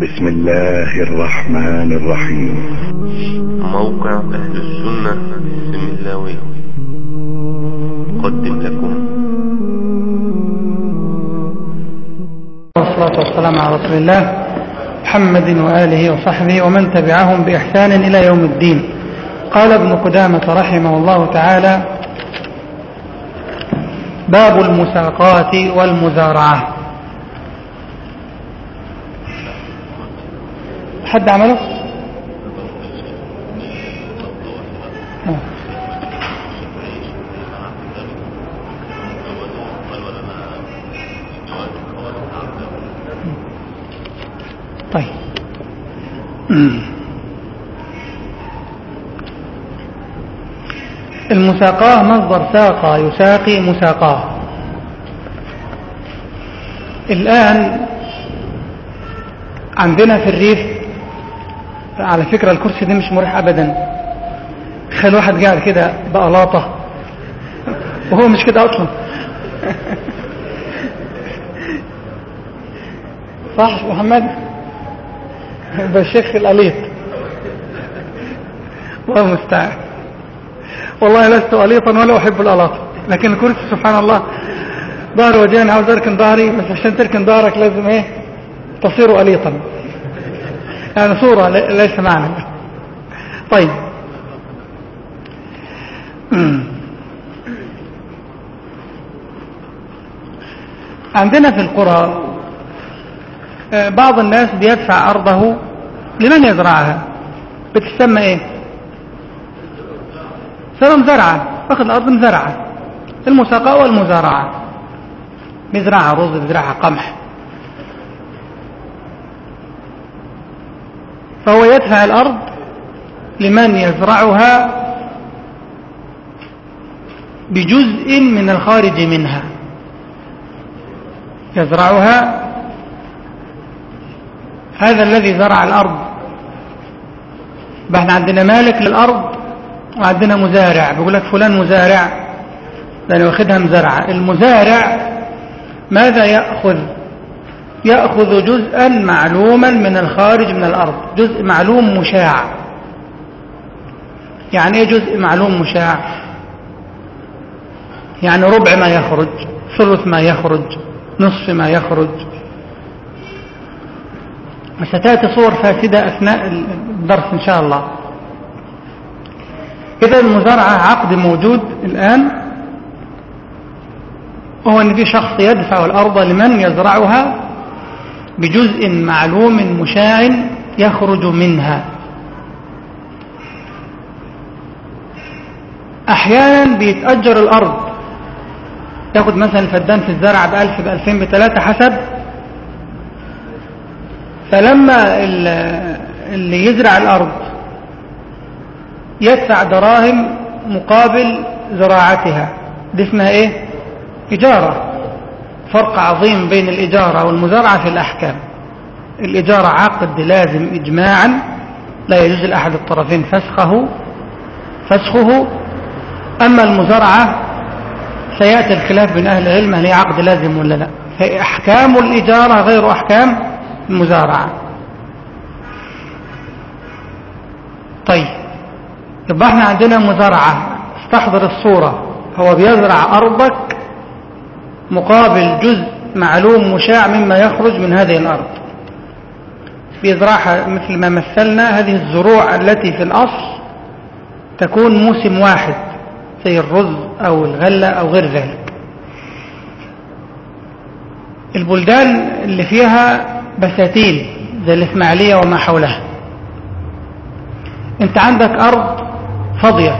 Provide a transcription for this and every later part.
بسم الله الرحمن الرحيم. موقع أهل السنة السملاوي قدم لكم. والصلاة والسلام على رسول الله محمد وآله وصحبه ومن تبعهم بإحسان إلى يوم الدين. قال ابن قدامة رحمه الله تعالى باب المساقات والمزارعة. حد عمله. طيب المساقاة مصدر ساقى يساقي مساقاة الآن عندنا في الريف على فكرة الكرسي ده مش مريح أبدا. تخيل واحد قاعد كده بقلاطة وهو مش كده أصلا. صح محمد؟ بالشيخ الأليط. الله المستعان والله لست أليطا ولا أحب الألاطة. لكن الكرسي سبحان الله ظهر وجهي عاوز أركن ظهري بس عشان تركن ظهرك لازم إيه؟ تصير أليطا. يعني صورة ليس معنى. طيب. عندنا في القرى بعض الناس بيدفع أرضه لمن يزرعها. بتسمى إيه؟ سمى مزرعة واخد الأرض مزرعة. المساقاة والمزارعة. بيزرعها رز بيزرعها قمح. فهو يدفع الأرض لمن يزرعها بجزء من الخارج منها. يزرعها هذا الذي زرع الأرض. إحنا عندنا مالك للأرض وعندنا مزارع. بيقول لك فلان مزارع لأنه واخدها مزرعة. المزارع ماذا يأخذ؟ يأخذ جزءا معلوما من الخارج من الأرض جزء معلوم مشاع. يعني إيه جزء معلوم مشاع؟ يعني ربع ما يخرج ثلث ما يخرج نصف ما يخرج. وستأتي صور فاسدة أثناء الدرس إن شاء الله. إذا المزارعة عقد موجود الآن. وهو أن في شخص يدفع الأرض لمن يزرعها. بجزء معلوم مشاع يخرج منها. أحيانا بيتأجر الأرض. ياخد مثلا الفدان في الزرع بألف بألفين بثلاثة حسب. فلما اللي يزرع الأرض يدفع دراهم مقابل زراعتها دي اسمها إيه؟ إجارة فرق عظيم بين الإجارة والمزارعة في الأحكام. الإجارة عقد لازم إجماعا لا يجوز لأحد الطرفين فسخه فسخه. أما المزارعة سيأتي الخلاف بين أهل العلم هل هي عقد لازم ولا لا. فأحكام الإجارة غير أحكام المزارعة. طيب يبقى إحنا عندنا مزارعة استحضر الصورة هو بيزرع أرضك مقابل جزء معلوم مشاع مما يخرج من هذه الأرض. بيزرعها مثل ما مثلنا هذه الزروع التي في الأصل تكون موسم واحد زي الرز أو الغلة أو غير ذلك. البلدان اللي فيها بساتين زي الإسماعيلية وما حولها. أنت عندك أرض فاضية.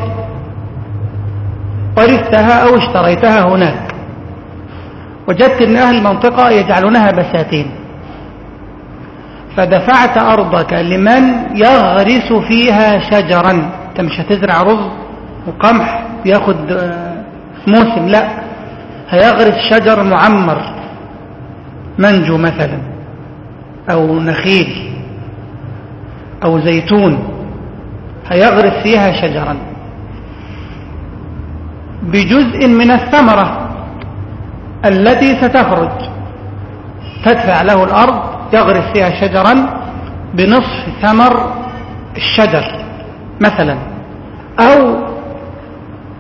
ورثتها أو اشتريتها هناك. وجدت أن أهل المنطقة يجعلونها بساتين. فدفعت أرضك لمن يغرس فيها شجرا. أنت مش هتزرع رز وقمح ياخد موسم لا. هيغرس شجر معمر منجو مثلا أو نخيل أو زيتون هيغرس فيها شجرا. بجزء من الثمرة التي ستخرج. تدفع له الأرض يغرس فيها شجرا بنصف ثمر الشجر مثلا أو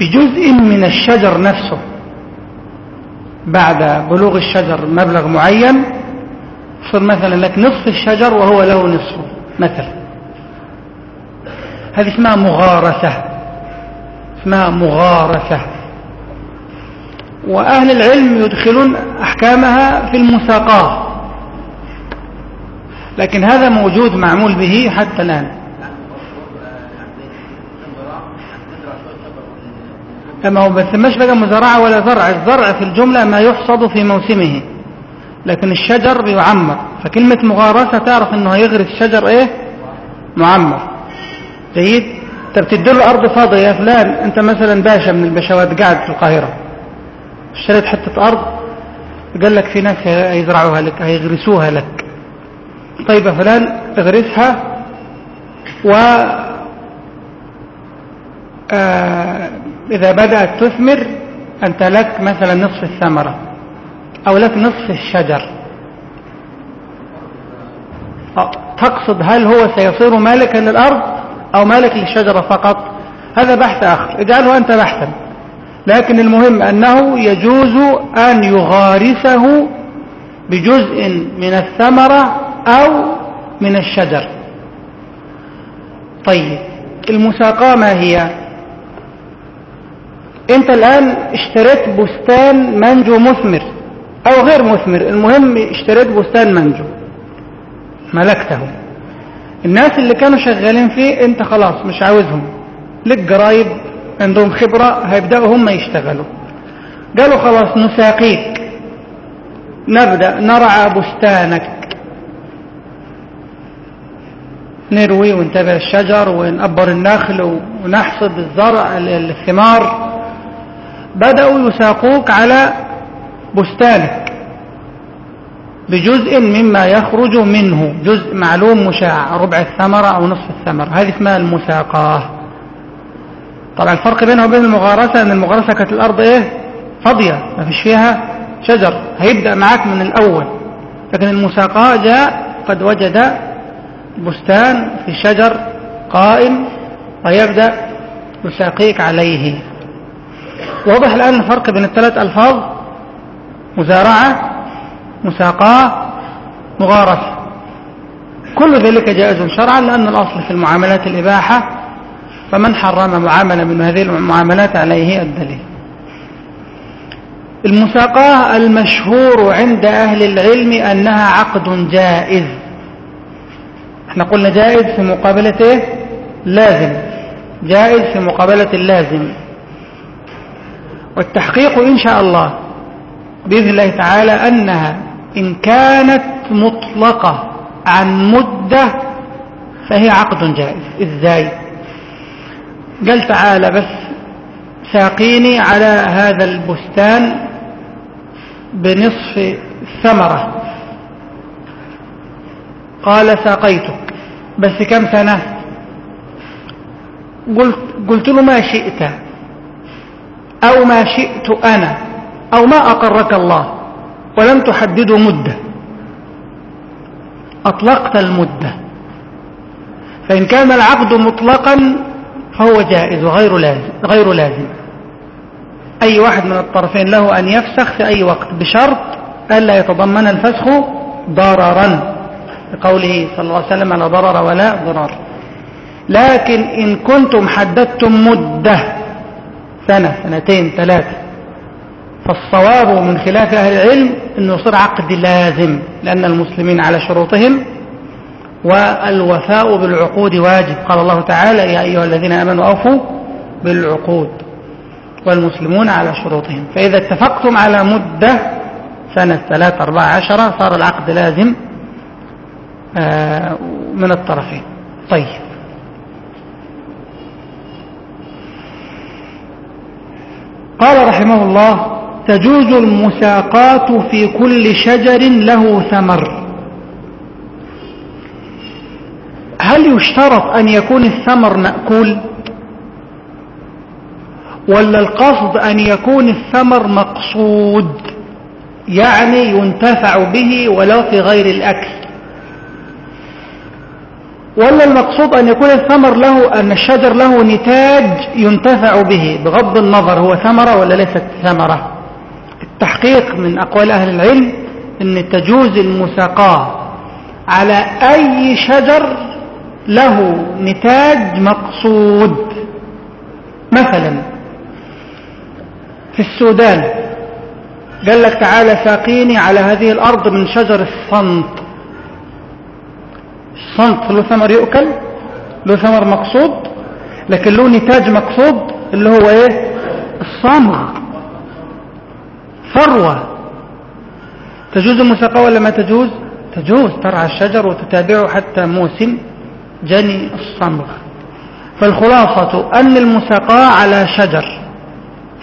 بجزء من الشجر نفسه. بعد بلوغ الشجر مبلغ معين صر مثلا لك نصف الشجر وهو له نصفه مثلا. هذه اسمها مغارسة. اسمها مغارسة. وأهل العلم يدخلون أحكامها في المساقات لكن هذا موجود معمول به حتى الآن. ما هو بس مش بقى مزرعة ولا زرع. الزرع في الجملة ما يحصد في موسمه. لكن الشجر بيعمر. فكلمة مغارسة تعرف إنه هيغرس شجر إيه؟ معمر. جيد؟ انت بتديله ارض فاضية يا فلان. أنت مثلا باشا من البشوات قاعد في القاهرة. اشتريت حتة أرض قال لك في ناس هيزرعوها لك هيغرسوها لك. طيب يا فلان اغرسها و آه إذا بدأت تثمر أنت لك مثلا نصف الثمرة أو لك نصف الشجر. تقصد هل هو سيصير مالكا للأرض أو مالك للشجرة فقط؟ هذا بحث آخر. اجعله أنت بحثا. لكن المهم أنه يجوز أن يغارسه بجزء من الثمرة أو من الشجر. طيب المساقاة ما هي؟ أنت الآن اشتريت بستان منجو مثمر أو غير مثمر المهم اشتريت بستان منجو ملكته. الناس اللي كانوا شغالين فيه أنت خلاص مش عاوزهم لك قرايب عندهم خبرة هيبدأوا هم يشتغلوا. قالوا خلاص نساقيك. نبدأ نرعى بستانك. نروي ونتابع الشجر ونقبر النخل ونحصد الزرع الثمار. بدأوا يساقوك على بستانك. بجزء مما يخرج منه. جزء معلوم مشاع ربع الثمرة أو نصف الثمرة. هذه اسمها المساقاة. طبعا الفرق بينها وبين المغارسة أن المغارسة كانت الأرض إيه؟ فاضية ما فيش فيها شجر هيبدأ معاك من الأول. لكن المساقاه جاء قد وجد بستان في شجر قائم ويبدأ يساقيك عليه. واضح الآن الفرق بين الثلاث ألفاظ مزارعة مساقاة مغارسة. كل ذلك جائز شرعا لأن الأصل في المعاملات الإباحة فمن حرم معاملة من هذه المعاملات عليه الدليل. المساقاة المشهور عند أهل العلم أنها عقد جائز. إحنا قلنا جائز في مقابلة إيه؟ لازم. جائز في مقابلة اللازم والتحقيق إن شاء الله بإذن الله تعالى أنها إن كانت مطلقة عن مدة فهي عقد جائز. إزاي؟ قال تعالى بس ساقيني على هذا البستان بنصف ثمرة. قال ساقيتك بس كم سنة؟ قلت, قلت له ما شئت. أو ما شئت أنا. أو ما أقرك الله. ولم تحددوا مدة. أطلقت المدة. فإن كان العقد مطلقا فهو جائز وغير لازم, غير لازم. أي واحد من الطرفين له أن يفسخ في أي وقت بشرط ألا يتضمن الفسخ ضررا. بقوله صلى الله عليه وسلم لا ضرر ولا ضرار. لكن إن كنتم حددتم مدة سنة سنتين ثلاثة فالصواب من خلاف أهل العلم أنه يصير عقد لازم لأن المسلمين على شروطهم والوفاء بالعقود واجب. قال الله تعالى يا أيها الذين آمنوا أوفوا بالعقود والمسلمون على شروطهم. فإذا اتفقتم على سنة ثلاثة أربعة عشرة صار العقد لازم آه، من الطرفين. طيب. قال رحمه الله تجوز المساقات في كل شجر له ثمر. هل يشترط أن يكون الثمر مأكول؟ ولا القصد أن يكون الثمر مقصود؟ يعني ينتفع به ولو في غير الأكل. ولا المقصود أن يكون الثمر له أن الشجر له نتاج ينتفع به بغض النظر هو ثمرة ولا ليست ثمرة. التحقيق من أقوال أهل العلم أن تجوز المساقاة على أي شجر له نتاج مقصود. مثلا في السودان قال لك تعالى ساقيني على هذه الأرض من شجر الصنط الصنط له ثمر يؤكل له ثمر مقصود لكن له نتاج مقصود اللي هو إيه؟ الصمغ. ثروة. تجوز المساقة ولا ما تجوز؟ تجوز ترعى الشجر وتتابعه حتى موسم. جني الصمغ. فالخلاصة أن المساقاة على شجر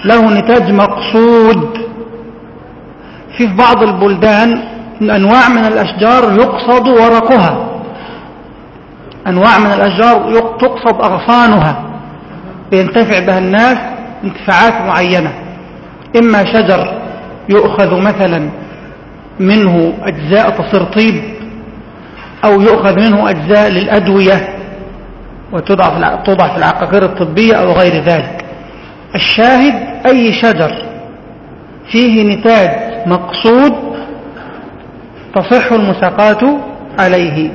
له نتاج مقصود. في بعض البلدان أنواع من الأشجار يقصد ورقها. أنواع من الأشجار تقصد أغصانها. لينتفع بها الناس انتفاعات معينة. إما شجر يؤخذ مثلا منه أجزاء تصير طيب أو يؤخذ منه أجزاء للأدوية وتوضع في العقاقير الطبية أو غير ذلك. الشاهد أي شجر فيه نتاج مقصود تصح المساقات عليه.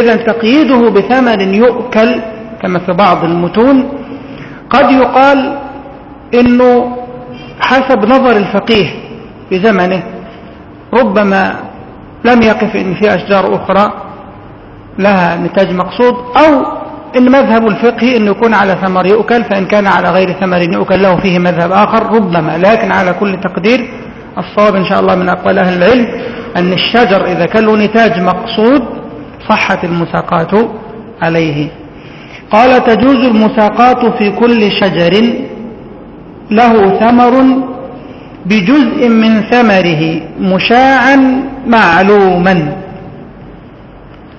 إذا تقييده بثمن يؤكل كما في بعض المتون. قد يقال إنه حسب نظر الفقيه في زمنه ربما لم يقف إن في أشجار أخرى لها نتاج مقصود أو إن مذهب الفقه أن يكون على ثمر يؤكل فإن كان على غير ثمر يؤكل له فيه مذهب آخر ربما. لكن على كل تقدير الصواب إن شاء الله من أقوال أهل العلم أن الشجر إذا كان له نتاج مقصود صحت المساقات عليه. قال تجوز المساقات في كل شجر له ثمر بجزء من ثمره مشاعا معلوما.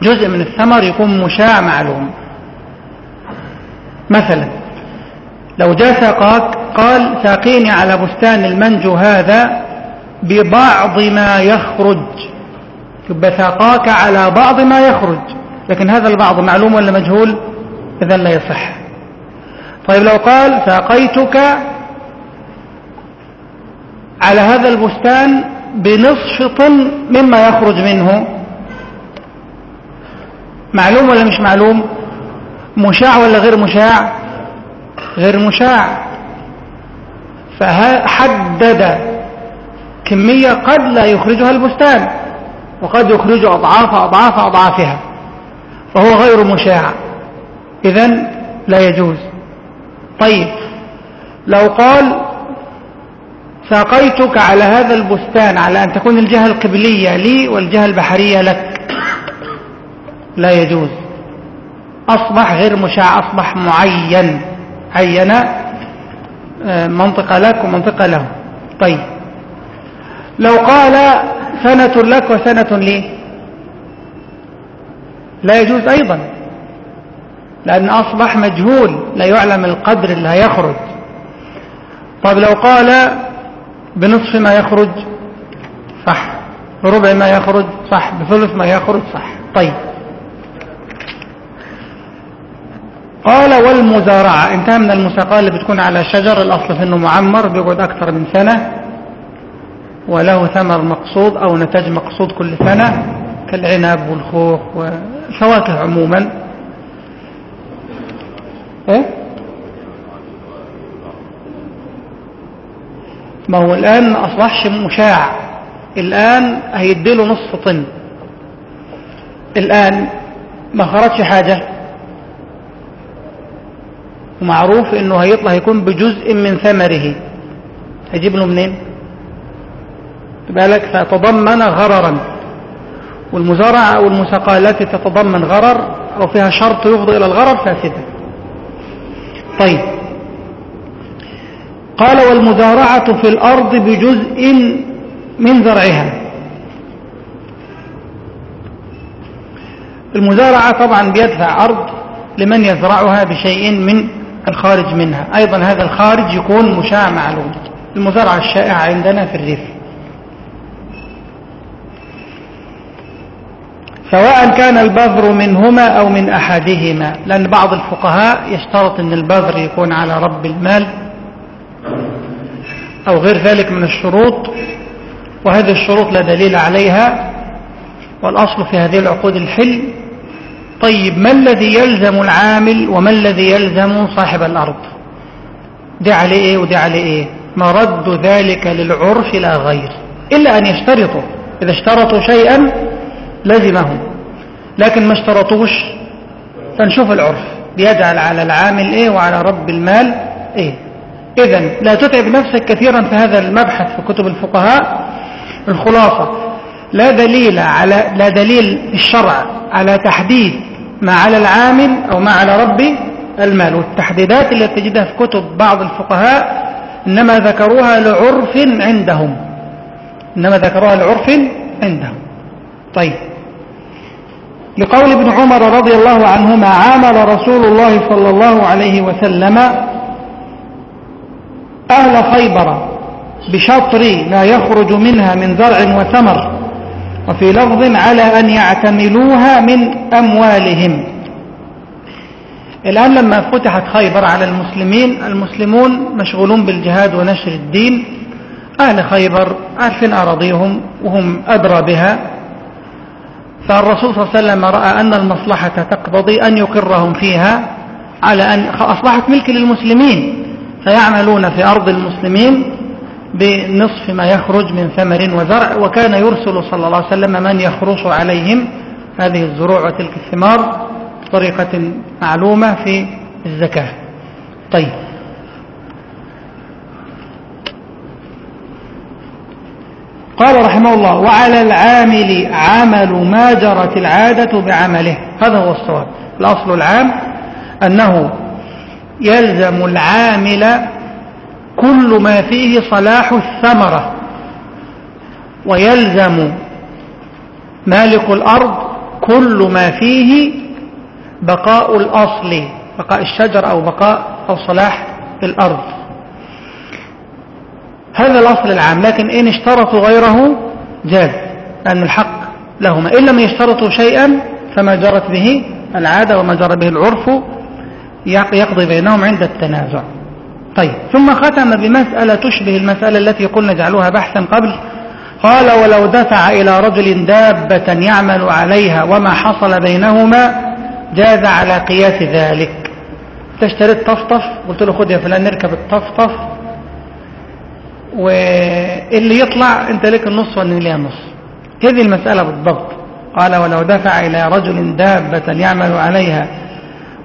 جزء من الثمر يكون مشاع معلوم. مثلا لو جاء ساقاك قال ساقيني على بستان المنجو هذا ببعض ما يخرج. يبقى ساقاك على بعض ما يخرج. لكن هذا البعض معلوم ولا مجهول؟ إذا لا يصح. طيب لو قال ساقيتك على هذا البستان بنصف طن مما يخرج منه معلوم ولا مش معلوم؟ مشاع ولا غير مشاع؟ غير مشاع. فحدد كمية قد لا يخرجها البستان وقد يخرج أضعاف أضعاف أضعافها فهو غير مشاع. إذا لا يجوز. طيب لو قال ساقيتك على هذا البستان على أن تكون الجهة القبلية لي والجهة البحرية لك لا يجوز. أصبح غير مشاع أصبح معين. عين آه، منطقة لك ومنطقة له. طيب. لو قال سنة لك وسنة لي. لا يجوز أيضا. لأن أصبح مجهول لا يعلم القدر اللي هيخرج. طيب لو قال بنصف ما يخرج صح. بربع ما يخرج صح. بثلث ما يخرج صح. طيب. قال والمزارعة. انتهى من المساقاة اللي بتكون على شجر الأصل في أنه معمر بيقعد أكثر من سنة وله ثمر مقصود أو نتاج مقصود كل سنة كالعنب والخوخ والفواكه عموما. إيه؟ ما هو الآن ما أصبحش مشاع. الآن هيديله نصف طن. الآن ما خرجش حاجة. ومعروف إنه هيطلع هيكون بجزء من ثمره. هيجيب له منين؟ بالك فتضمن غررا. والمزارعة أو المساقاة التي تتضمن غرر أو فيها شرط يفضي إلى الغرر فاسدة. طيب. قال والمزارعة في الأرض بجزء من زرعها. المزارعة طبعا بيدفع أرض لمن يزرعها بشيء من الخارج منها. أيضا هذا الخارج يكون مشاع معلوم. المزارعة الشائعة عندنا في الريف. سواء كان البذر منهما أو من أحدهما. لأن بعض الفقهاء يشترط أن البذر يكون على رب المال أو غير ذلك من الشروط وهذه الشروط لا دليل عليها والأصل في هذه العقود الحل طيب ما الذي يلزم العامل وما الذي يلزم صاحب الأرض؟ دي عليه إيه ودي عليه إيه؟ مرد ذلك للعرف لا غير إلا أن يشترطوا إذا اشترطوا شيئا لزمهم لكن ما اشترطوش فنشوف العرف بيجعل على العامل إيه وعلى رب المال إيه. اذا لا تتعب نفسك كثيرا في هذا المبحث في كتب الفقهاء الخلاصة. لا دليل على لا دليل الشرع على تحديد ما على العامل أو ما على رب المال. والتحديدات التي تجدها في كتب بعض الفقهاء إنما ذكروها لعرف عندهم. إنما ذكروها لعرف عندهم. طيب. لقول ابن عمر رضي الله عنهما عامل رسول الله صلى الله عليه وسلم أهل خيبر بشطر ما يخرج منها من زرع وثمر. وفي لفظ على أن يعتملوها من أموالهم. الآن لما فتحت خيبر على المسلمين المسلمون مشغولون بالجهاد ونشر الدين. أهل خيبر عارفين أراضيهم وهم أدرى بها. فالرسول صلى الله عليه وسلم رأى أن المصلحة تقتضي أن يقرهم فيها على أن أصبحت ملك للمسلمين. فيعملون في أرض المسلمين. بنصف ما يخرج من ثمر وزرع وكان يرسل صلى الله عليه وسلم من يخرص عليهم هذه الزروع وتلك الثمار بطريقة معلومة في الزكاة. طيب. قال رحمه الله وعلى العامل عمل ما جرت العادة بعمله. هذا هو الصواب. الأصل العام أنه يلزم العامل كل ما فيه صلاح الثمرة. ويلزم مالك الأرض كل ما فيه بقاء الأصل بقاء الشجر أو بقاء أو صلاح الأرض. هذا الأصل العام لكن إن اشترطوا غيره جاز لأن الحق لهما. إن لم يشترطوا شيئا فما جرت به العادة وما جرى به العرف يقضي بينهم عند التنازع. طيب ثم ختم بمسألة تشبه المسألة التي قلنا جعلوها بحثا قبل. قال ولو دفع إلى رجل دابة يعمل عليها وما حصل بينهما جاز على قياس ذلك. تشتريت طفطف قلت له خد يا فلان نركب الطفطف واللي يطلع أنت لك النص وأنا لي النص. هذه المسألة بالضبط. قال ولو دفع إلى رجل دابة يعمل عليها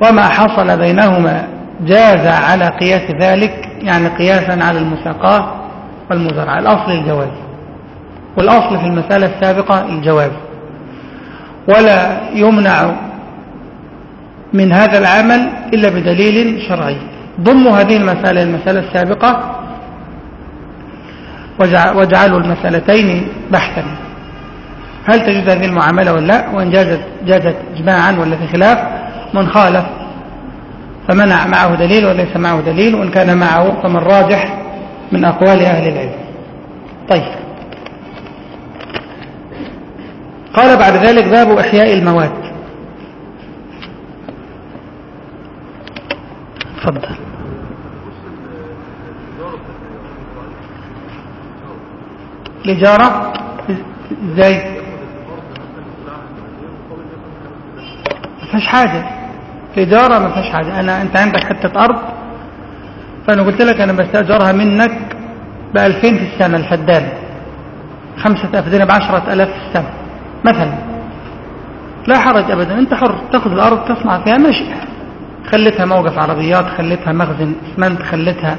وما حصل بينهما جاز على قياس ذلك يعني قياسا على المساقاة والمزرعة الأصل الجواز. والأصل في المسألة السابقة الجواز. ولا يمنع من هذا العمل إلا بدليل شرعي. ضموا هذه المسألة المسألة السابقة واجعلوا المسألتين بحثا. هل تجوز هذه المعاملة ولا لا؟ وإن جازت, جازت إجماعا ولا في خلاف من خالف فمنع معه دليل وليس معه دليل وإن كان معه فمن راجح من أقوال أهل العلم. طيب. قال بعد ذلك باب إحياء المواد. تفضل. الإجارة؟ إزاي؟ ما فيهاش حاجة. الإجارة ما فيهاش حاجة. أنا أنت عندك حتة أرض فأنا قلت لك أنا بستأجرها منك بألفين في السنة الفدان خمسة أفدنة بعشرة ألاف في السنة مثلا. لا حرج أبدا. أنت حر تأخذ الأرض تصنع فيها ماشي خلتها موقف عربيات خلتها مخزن أسمنت خلتها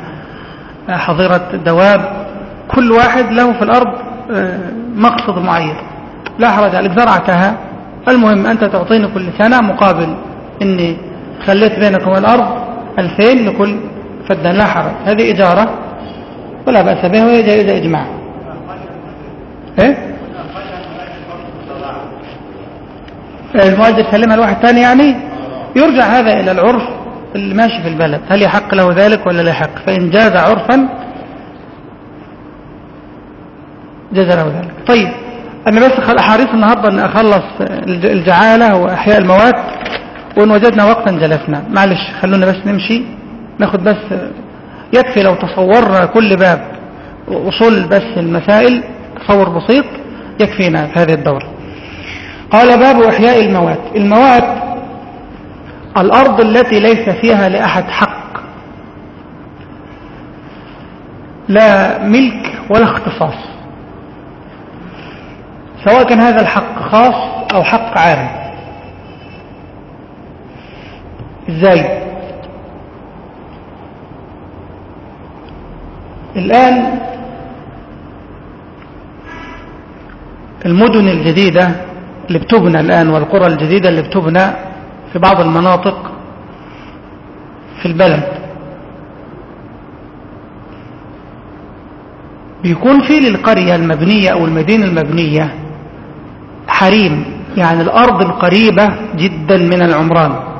حظيرة دواب. كل واحد له في الأرض مقصد معين. لا حرج عليك زرعتها. المهم أنت تعطيني كل سنة مقابل إني خليت بينكم الأرض ألفين لكل فدان لا حرج. هذه إجارة ولا بأس بها وهي جائزة إجماع. إيه؟ المؤجر سلمها لواحد ثاني يعني؟ يرجع هذا إلى العرف اللي ماشي في البلد. هل يحق له ذلك ولا لا يحق؟ فإن جاز عرفا جاز له ذلك. طيب أنا بس حريص النهاردة أن أخلص الجعالة وإحياء المواد. وإن وجدنا وقتا جلسنا. معلش خلونا بس نمشي ناخد بس يكفي لو تصورنا كل باب أصول بس المسائل تصور بسيط يكفينا في هذه الدورة. قال باب إحياء المواد المواد الأرض التي ليس فيها لأحد حق. لا ملك ولا اختصاص. سواء كان هذا الحق خاص أو حق عام. إزاي الآن المدن الجديدة اللي بتبنى الآن والقرى الجديدة اللي بتبنى في بعض المناطق في البلد بيكون في للقرية المبنية أو المدينة المبنية حريم يعني الأرض القريبة جدا من العمران.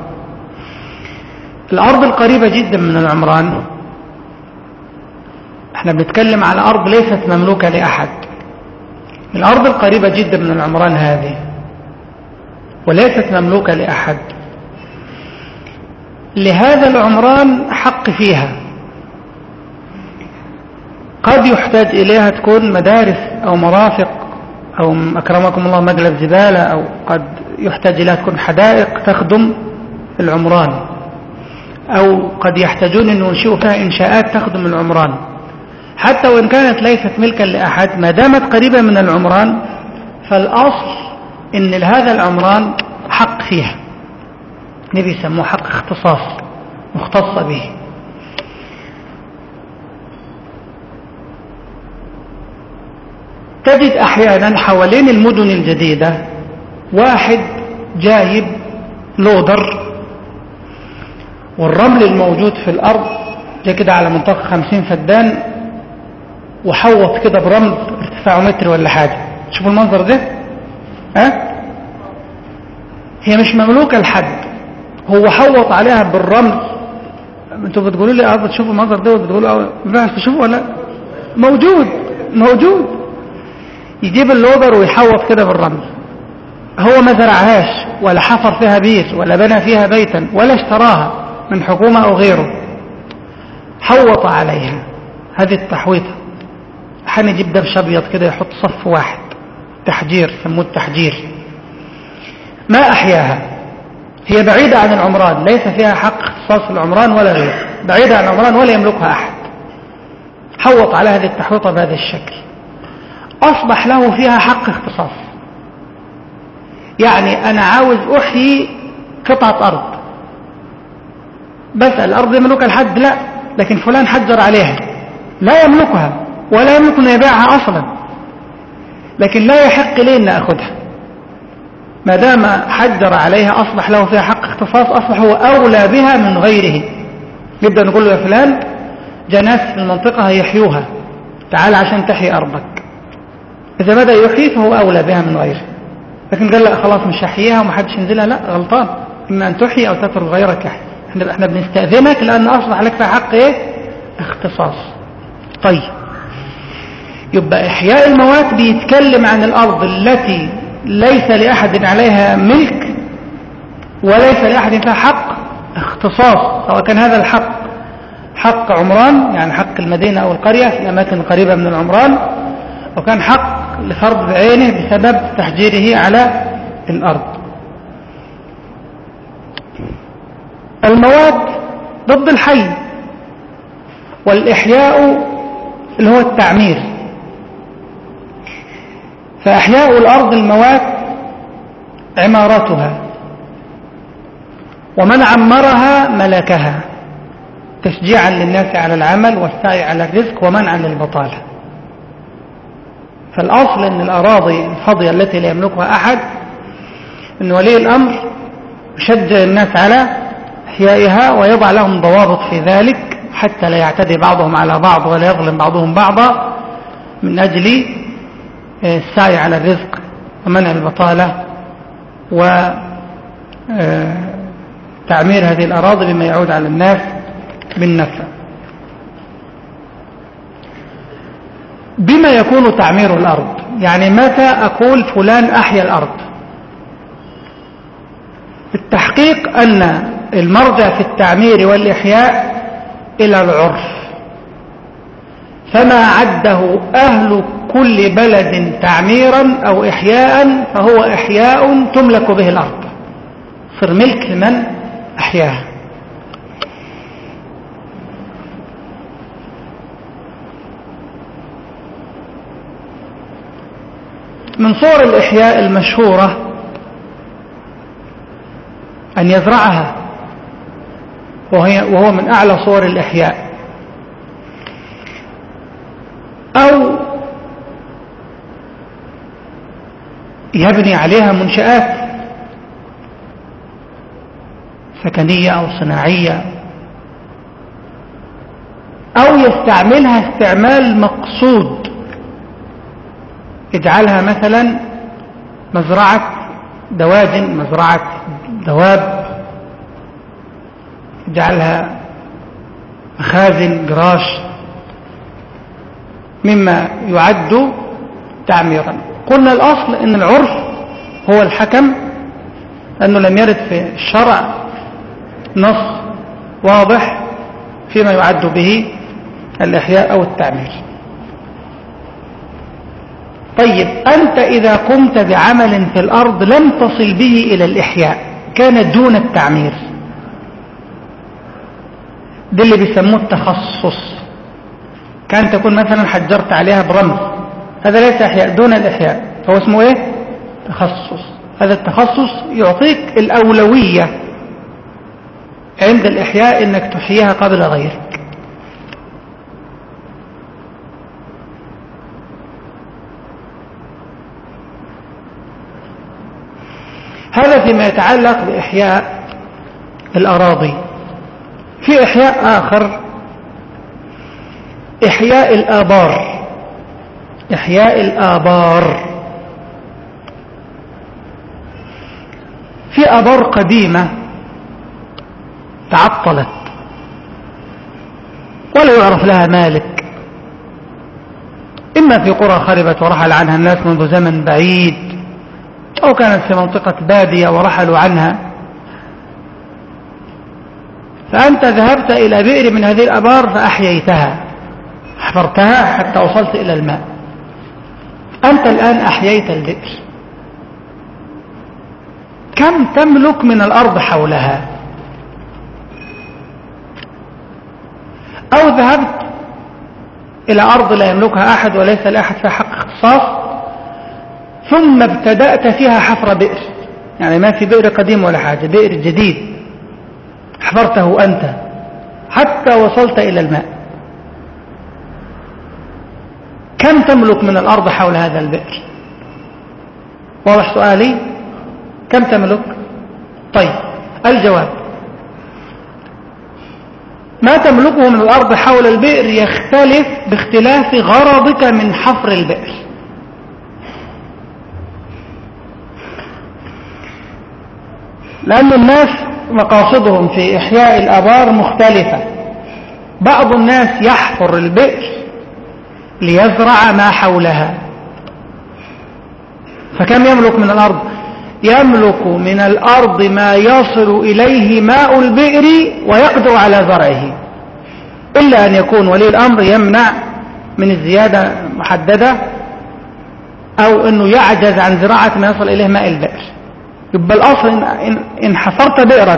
الأرض القريبة جدا من العمران. إحنا بنتكلم على أرض ليست مملوكة لأحد. الأرض القريبة جدا من العمران هذه وليست مملوكة لأحد. لهذا العمران حق فيها. قد يحتاج إليها تكون مدارس أو مرافق أو أكرمكم الله مقلب زبالة أو قد يحتاج إليها تكون حدائق تخدم العمران. أو قد يحتاجون أن ينشئوا فيها إنشاءات تخدم العمران. حتى وإن كانت ليست ملكا لأحد ما دامت قريبة من العمران فالأصل إن لهذا العمران حق فيها. نبي يسموه حق اختصاص مختص به. تجد أحيانا حوالين المدن الجديدة واحد جايب لودر والرمل الموجود في الأرض جاء كده على منطقة خمسين فدان وحوط كده برمل ارتفاعه متر ولا حاجة. شوفوا المنظر ده. ها؟ هي مش مملوكة لحد. هو حوط عليها بالرمل. أنتوا بتقولوا لي آه بتشوفوا المنظر ده وبتقولوا آه بس تشوفوا ولا موجود. موجود. يجيب اللودر ويحوط كده بالرمل. هو ما زرعهاش ولا حفر فيها بير ولا بنى فيها بيتا ولا اشتراها. من حكومة أو غيره. حوط عليها. هذه التحويطة. حين يجيب دبش ابيض كده يحط صف واحد. تحجير يسموه التحجير. ما أحياها. هي بعيدة عن العمران. ليس فيها حق اختصاص العمران ولا غيره. بعيدة عن العمران ولا يملكها أحد. حوط على هذه التحويطة بهذا الشكل. أصبح له فيها حق اختصاص. يعني أنا عاوز أحيي قطعة أرض. بسأل الأرض يملكها الحد لا. لكن فلان حجر عليها. لا يملكها ولا يملك أن يبيعها أصلا. لكن لا يحق لي أن أخذها. ما دام حجر عليها اصبح له فيها حق اختصاص اصبح هو أولى بها من غيره. نبدا نقول له يا فلان جاء ناس في المنطقة هيحيوها تعال عشان تحيي أرضك. إذا بدأ يحيي فهو أولى بها من غيره. لكن قال لا خلاص مش هحييها وما حدش ينزلها. لا غلطان. إما أن تحيي أو تترك غيرك. يحيي إحنا إحنا بنستأذنك لأن اصبح لك فيها حق إيه؟ اختصاص. طيب. يبقى إحياء الموات بيتكلم عن الأرض التي ليس لأحد عليها ملك وليس لأحد فيها حق اختصاص سواء كان هذا الحق حق عمران يعني حق المدينة أو القرية في الأماكن القريبة من العمران أو كان حق لفرد بعينه بسبب تحجيره على الأرض. المواد ضد الحي والإحياء اللي هو التعمير. فأحياء الأرض الموات عمارتها ومن عمرها ملكها تشجيعا للناس على العمل والسعي على الرزق ومنعا للبطالة. فالأصل أن الأراضي الفاضية التي لا يملكها أحد أن ولي الأمر يشجع الناس على إحيائها ويضع لهم ضوابط في ذلك حتى لا يعتدي بعضهم على بعض ولا يظلم بعضهم بعضا من أجل السعي على الرزق ومنع البطالة وتعمير هذه الأراضي بما يعود على الناس بالنفع بما يكون تعمير الأرض يعني متى أقول فلان أحيا الأرض؟ التحقيق أن المرجع في التعمير والإحياء إلى العرف. فما عده أهل كل بلد تعميرا أو إحياء فهو إحياء تملك به الأرض. صر ملك لمن؟ أحياها من صور الإحياء المشهورة أن يزرعها وهي وهو من أعلى صور الإحياء. أو يبني عليها منشآت سكنية أو صناعية. أو يستعملها استعمال مقصود. اجعلها مثلا مزرعة دواجن مزرعة دواب. اجعلها مخازن جراش مما يعد تعميرا. قلنا الأصل أن العرف هو الحكم أنه لم يرد في الشرع نص واضح فيما يعد به الإحياء أو التعمير. طيب أنت إذا قمت بعمل في الأرض لم تصل به إلى الإحياء كان دون التعمير. ده اللي بيسموه التخصص. كان تكون مثلا حجرت عليها برمز هذا ليس إحياء دون الإحياء. هو اسمه إيه؟ تخصص. هذا التخصص يعطيك الأولوية عند الإحياء إنك تحييها قبل غيرك. هذا فيما يتعلق بإحياء الأراضي. في إحياء آخر. إحياء الآبار. إحياء الآبار. في آبار قديمة تعطلت. ولا يعرف لها مالك. إما في قرى خربت ورحل عنها الناس منذ زمن بعيد أو كانت في منطقة بادية ورحلوا عنها. فأنت ذهبت إلى بئر من هذه الأبار فأحييتها. حفرتها حتى وصلت إلى الماء. أنت الآن أحييت البئر. كم تملك من الأرض حولها؟ أو ذهبت إلى أرض لا يملكها أحد وليس لأحد فيها حق اختصاص ثم ابتدأت فيها حفر بئر. يعني ما في بئر قديم ولا حاجة بئر جديد. حفرته أنت حتى وصلت إلى الماء. كم تملك من الأرض حول هذا البئر؟ واضح سؤالي؟ كم تملك؟ طيب الجواب. ما تملكه من الأرض حول البئر يختلف باختلاف غرضك من حفر البئر. لأن الناس مقاصدهم في إحياء الآبار مختلفة. بعض الناس يحفر البئر ليزرع ما حولها. فكم يملك من الأرض؟ يملك من الأرض ما يصل إليه ماء البئر ويقدر على زرعه. إلا أن يكون ولي الأمر يمنع من الزيادة محددة أو أنه يعجز عن زراعة ما يصل إليه ماء البئر. يبقى الأصل إن, حفرت بئرا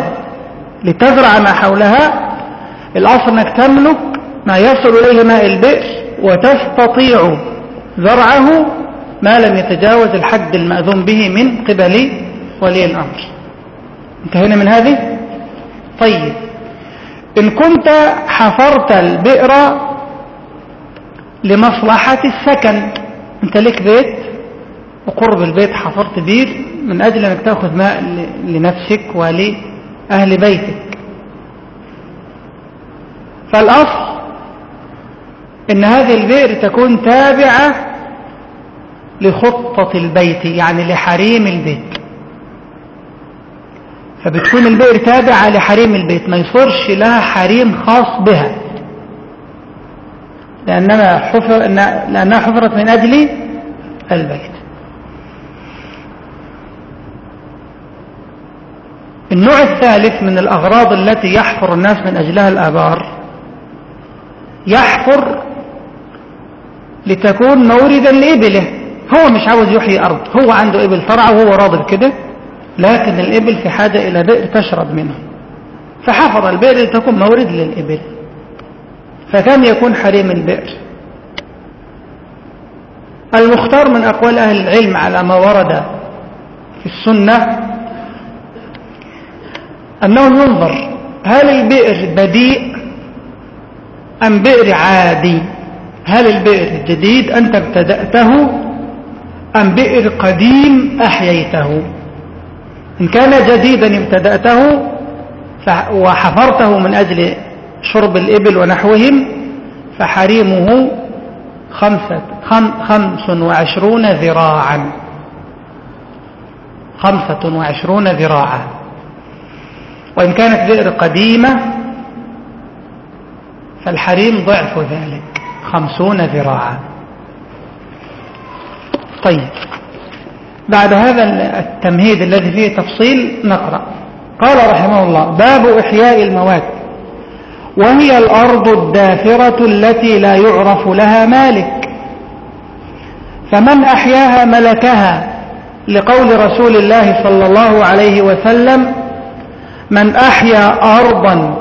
لتزرع ما حولها الأصل أنك تملك ما يصل إليه ماء البئر وتستطيع زرعه ما لم يتجاوز الحد المأذون به من قبل ولي الأمر. انتهينا من هذه؟ طيب. إن كنت حفرت البئر لمصلحة السكن أنت لك بيت وقرب البيت حفرت بير من أجل أنك تأخذ ماء لنفسك ولأهل بيتك. فالأصل إن هذه البئر تكون تابعة لخطة البيت يعني لحريم البيت. فبتكون البئر تابعة لحريم البيت ما يصيرش لها حريم خاص بها. لأنها حفرت من أجل البيت. النوع الثالث من الأغراض التي يحفر الناس من أجلها الآبار يحفر لتكون موردا لإبله. هو مش عاوز يحيي أرض هو عنده إبل ترعى وهو راضي بكده لكن الإبل في حاجة إلى بئر تشرب منه. فحفر البئر لتكون مورد للإبل. فكم يكون حريم البئر؟ المختار من أقوال أهل العلم على ما ورد في السنة أنه ينظر هل البئر بديء أم بئر عادي؟ هل البئر جديد أنت ابتدأته أم بئر قديم أحييته؟ إن كان جديدا ابتدأته وحفرته من أجل شرب الإبل ونحوهم فحريمه خمسة خمس وعشرون ذراعا. خمسة وعشرون ذراعا. وإن كانت بئر قديمة فالحريم ضعف ذلك خمسون ذراعا. طيب بعد هذا التمهيد الذي فيه تفصيل نقرأ. قال رحمه الله باب إحياء المواد. وهي الأرض الدافرة التي لا يعرف لها مالك. فمن أحياها ملكها. لقول رسول الله صلى الله عليه وسلم من أحيا أرضا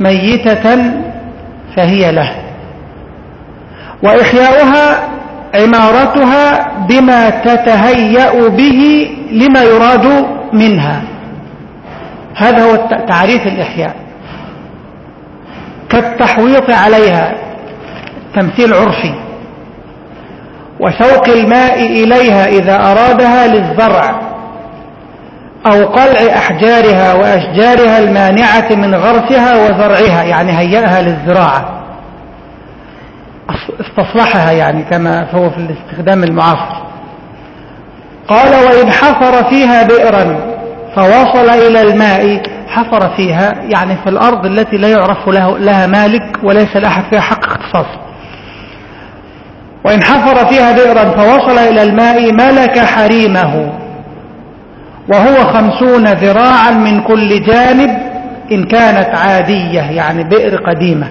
ميتة فهي له. وإحياؤها عمارتها بما تتهيأ به لما يراد منها. هذا هو تعريف الإحياء. كالتحويط عليها تمثيل عرفي. وسوق الماء إليها إذا أرادها للزرع. أو قلع أحجارها وأشجارها المانعة من غرسها وزرعها يعني هيئها للزراعة. استصلحها يعني كما هو في الاستخدام المعاصر. قال وإن حفر فيها بئرا فوصل إلى الماء. حفر فيها يعني في الأرض التي لا يعرف له لها مالك وليس لأحد فيها حق اختصاص وإن حفر فيها بئرا فوصل إلى الماء ملك حريمه. وهو خمسون ذراعا من كل جانب إن كانت عادية يعني بئر قديمة.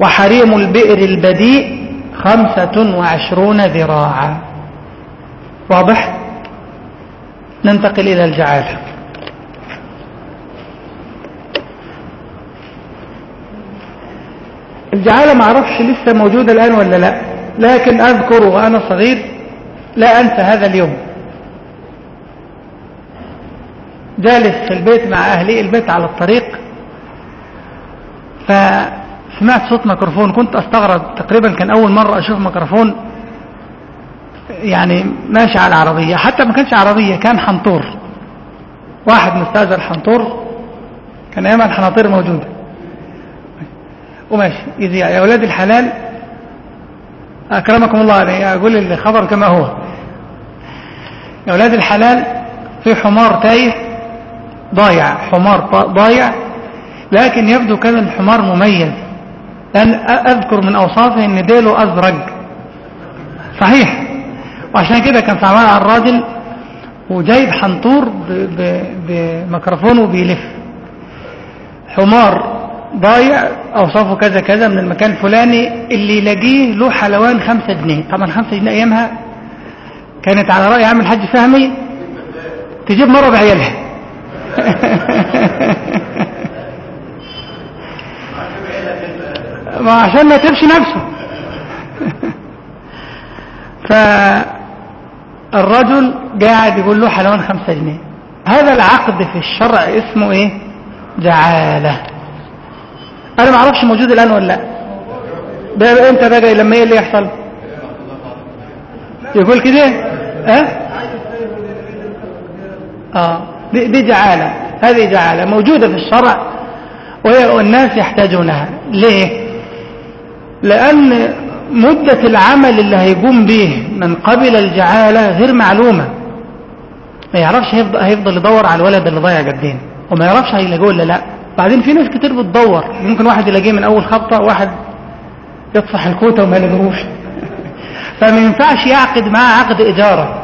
وحريم البئر البديء خمسة وعشرون ذراعا. واضح؟ ننتقل إلى الجعالة. الجعالة ما أعرفش لسه موجودة الآن ولا لا لكن أذكر وأنا صغير لا أنسى هذا اليوم. جالس في البيت مع أهلي البيت على الطريق. فسمعت صوت ميكروفون كنت أستغرب تقريبا كان أول مرة أشوف ميكروفون يعني ماشي على العربية. حتى ما كانش عربية كان حنطور. واحد مستاذر حنطور كان أيام الحناطير موجودة. وماشي. يذيع يا أولاد الحلال أكرمكم الله يعني أقول الخبر كما هو. يا أولاد الحلال في حمار تايه ضايع حمار ضايع لكن يبدو كان الحمار مميز. لأن أذكر من أوصافه أن ديله أزرق. صحيح. وعشان كده كان صعبان على الراجل وجايب حنطور بميكروفون وبيلف. حمار ضايع أوصافه كذا كذا من المكان الفلاني اللي يلاقيه له حلوان خمسة جنيه. طبعا خمسة جنيه أيامها كانت على رأي عم الحاج فهمي تجيب مرة بعيالها. ما عشان ما تبشي نفسه. فالرجل قاعد يقول له حلوان خمسة جنيه. هذا العقد في الشرع اسمه إيه؟ جعالة أنا ما أعرفش موجود الآن ولا لأ. ده إمتى بقى؟ لما إيه اللي يحصل؟ يقول كده؟ آه آه. دي, جعالة هذه جعالة موجودة في الشرع وهي الناس يحتاجونها. ليه؟ لأن مدة العمل اللي هيقوم به من قبل الجعالة غير معلومة. ما يعرفش هيفضل, هيفضل يدور على الولد اللي ضايع قدين وما يعرفش هيلاقوه ولا لأ. بعدين في ناس كتير بتدور. ممكن واحد يلاقيه من أول خبطة واحد يطفح الكوتة وما يلاقوهوش. فما ينفعش يعقد معاه عقد إجارة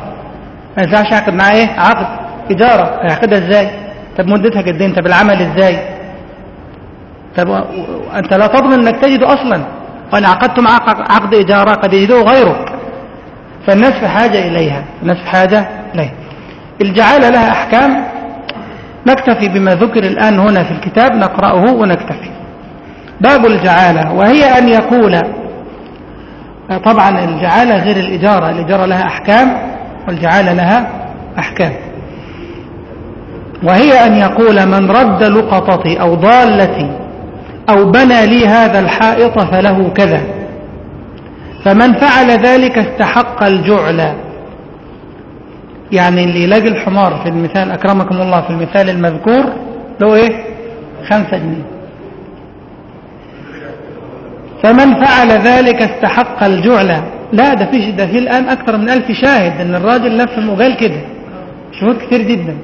ما ينفعش يعقد معاه إيه؟ عقد. إجارة هيعقدها إزاي؟ طب مدتها قد إيه؟ طب العمل إزاي؟ طب أنت لا تضمن أنك تجده أصلا. وأنا عقدت معاه عقد إجارة قد يجده غيرك. فالناس في حاجة إليها. الناس في حاجة إليها. الجعالة لها أحكام. نكتفي بما ذكر الآن هنا في الكتاب. نقرأه ونكتفي. باب الجعالة. وهي أن يقول. طبعا الجعالة غير الإجارة الإجارة لها أحكام. والجعالة لها أحكام. وهي أن يقول من رد لقطتي أو ضالتي أو بنى لي هذا الحائط فله كذا. فمن فعل ذلك استحق الجعل. يعني اللي يلاقي الحمار في المثال أكرمكم الله في المثال المذكور له إيه؟ خمسة جنيه. فمن فعل ذلك استحق الجعل. لا ده فيه ده فيه الآن أكثر من ألف شاهد أن الراجل لف وقال كده. شهود كتير جدا.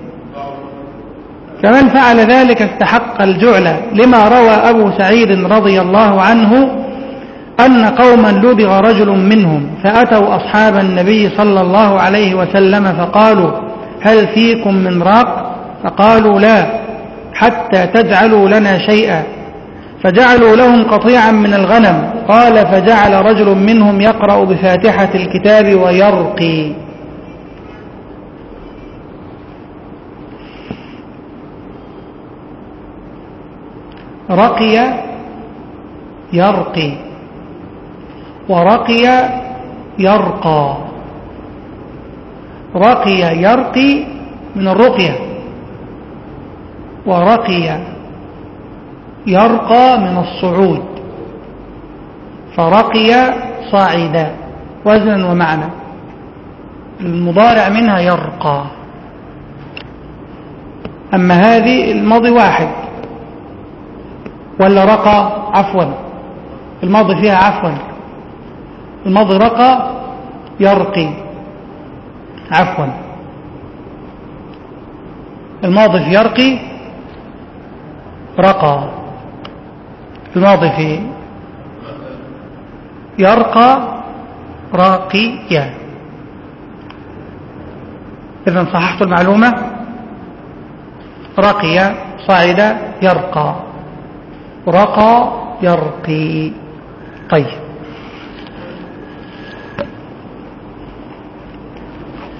فمن فعل ذلك استحق الجعل لما روى أبو سعيد رضي الله عنه أن قوما لدغ رجل منهم فأتوا أصحاب النبي صلى الله عليه وسلم فقالوا هل فيكم من راق؟ فقالوا لا حتى تجعلوا لنا شيئا. فجعلوا لهم قطيعا من الغنم قال فجعل رجل منهم يقرأ بفاتحة الكتاب ويرقي. رقي يرقي ورقي يرقى. رقي يرقي من الرقية ورقي يرقى من الصعود. فرقي صاعدا وزنا ومعنى. المضارع منها يرقى. أما هذه الماضي واحد. ولا رقى عفوا. الماضي فيها عفوا. الماضي رقى يرقي. عفوا. الماضي في يرقي رقى. الماضي في يرقى راقيا. إذا صححت المعلومة. رقي صعد يرقى. رقى يرقي طيب.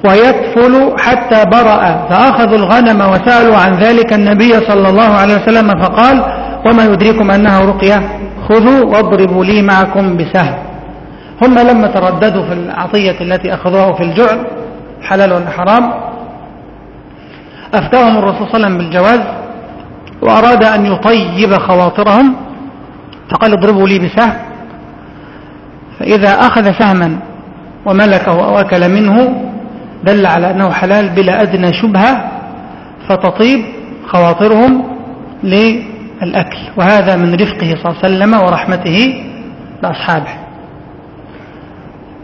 ويكفل حتى برأ فأخذوا الغنم وسألوا عن ذلك النبي صلى الله عليه وسلم فقال وما يدريكم أنها رقية؟ خذوا واضربوا لي معكم بسهم. هم لما ترددوا في العطية التي أخذوها في الجعل حلال حرام. أفتاهم الرسول صلى الله عليه وسلم بالجواز وأراد أن يطيب خواطرهم فقال اضربوا لي بسهم. فإذا أخذ سهما وملكه أو أكل منه دل على أنه حلال بلا أدنى شبهة فتطيب خواطرهم للأكل. وهذا من رفقه صلى الله عليه وسلم ورحمته لأصحابه.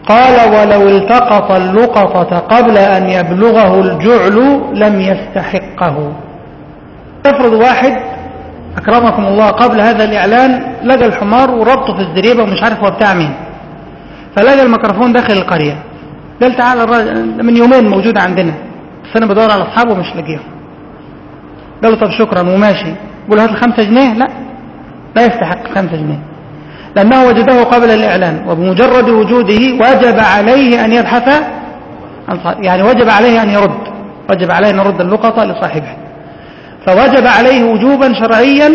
قال ولو التقط اللقطة قبل أن يبلغه الجعل لم يستحقه. افرض واحد أكرمكم الله قبل هذا الإعلان لقى الحمار وربطه في الزريبة ومش عارف هو بتاع مين. فلقى الميكروفون داخل القرية. قال تعالى الراجل من يومين موجود عندنا. بس أنا بدور على أصحابه ومش لاقيهم. قال له طب شكرا وماشي يقول هات الخمسة جنيه؟ لا. لا يستحق خمسة جنيه. لأنه وجده قبل الإعلان وبمجرد وجوده وجب عليه أن يبحث عن يعني وجب عليه أن يرد. وجب عليه أن يرد اللقطة لصاحبه. فوجب عليه وجوبا شرعيا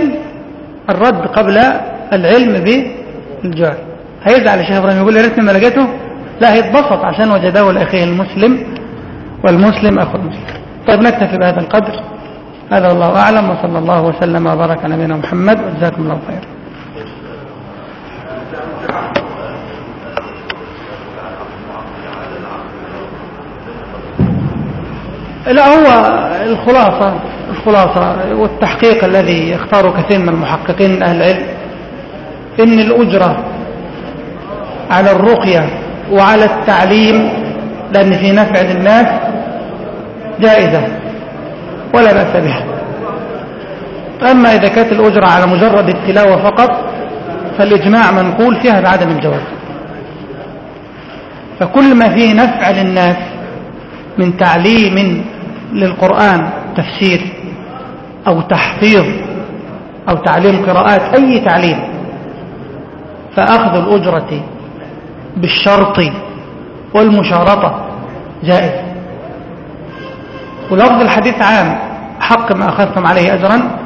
الرد قبل العلم بالجعل هيزعل الشيخ إبراهيم يقول لي ريتني ما لقيته. لا هيتبسط عشان وجده لاخيه المسلم والمسلم أخو المسلم. طيب نكتفي بهذا القدر. هذا والله أعلم وصلى الله وسلم وبارك على نبينا محمد وجزاكم الله خيرا. لا هو الخلاصة الخلاصة والتحقيق الذي يختاره كثير من المحققين من أهل العلم. إن الأجرة على الرقية وعلى التعليم لأن في نفع للناس جائزة ولا بأس بها. أما إذا كانت الأجرة على مجرد التلاوة فقط فالإجماع منقول فيها بعدم الجواز. فكل ما فيه نفع للناس من تعليم للقرآن تفسير أو تحفيظ أو تعليم قراءات أي تعليم. فأخذ الأجرة بالشرط والمشارطة جائز. ولفظ الحديث عام حق ما أخذتم عليه أجرا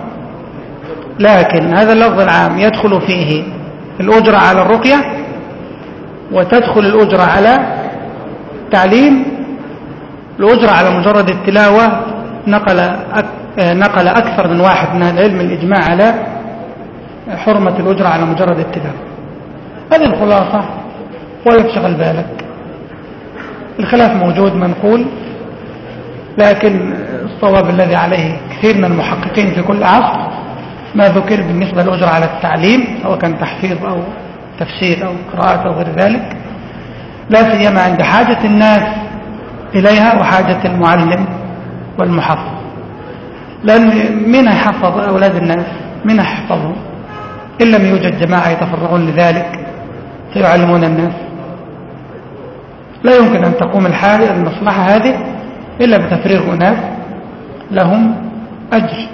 لكن هذا اللفظ العام يدخل فيه الأجرة على الرقية وتدخل الأجرة على تعليم الأجرة على مجرد التلاوة نقل نقل أكثر من واحد من العلم الإجماع على حرمة الأجرة على مجرد التلاوة. هذه الخلاصة ولا تشغل بالك الخلاف موجود منقول لكن الصواب الذي عليه كثير من المحققين في كل عصر ما ذكر بالنسبة للأجرة على التعليم سواء كان تحفيظ أو تفسير أو قراءة أو غير ذلك لا سيما عند حاجة الناس إليها وحاجة المعلم والمحفظ. لأن من يحفظ أولاد الناس؟ من يحفظهم إن لم يوجد جماعة يتفرغون لذلك سيعلمون الناس. لا يمكن أن تقوم الحالة المصلحة هذه إلا بتفريغ أناس لهم أجر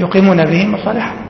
يقيمون به مصالحهم.